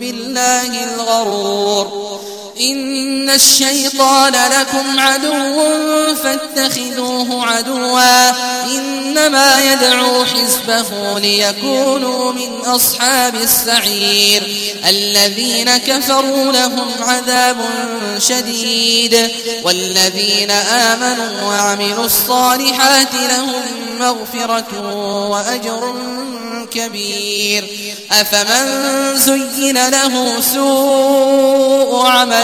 بالله الغرور. إن الشيطان لكم عدو فاتخذوه عدوا. إنما يدعو حزبه ليكونوا من أصحاب السعير. الذين كفروا لهم عذاب شديد. والذين آمنوا وعملوا الصالحات لهم مغفرة وأجر كبير. أفمن زين له سوء عمله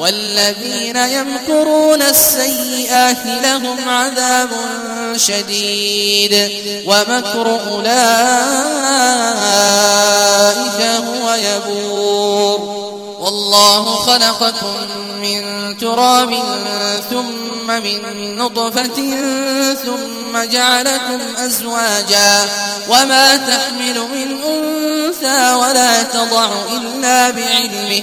والذين يمكرون السيئات لهم عذاب شديد. ومكر أولئك هو يبور. والله خلقكم من تراب ثم من نطفة ثم جعلكم أزواجا. وما تحمل من أنثى ولا تضع إلا بعلمه.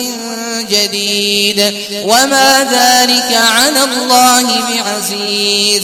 جديد. وما ذلك على الله بعزيز.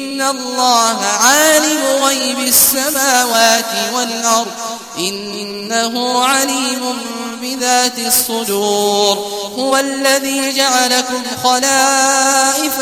الله عالم غيب السماوات والأرض إنه عليم بذات الصدور هو الذي جعلكم خلائف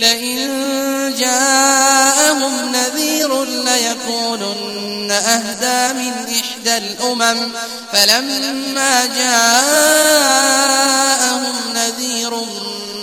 لئن جاءهم نذير ليكونن أهدى من إحدى الأمم فلما جاءهم نذير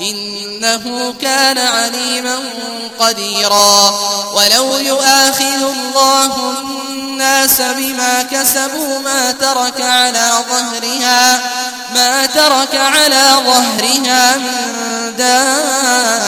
إنه كان عليما قديرا. ولو يؤاخذ الله الناس بما كسبوا ما ترك على ظهرها ما ترك على ظهرها من دابة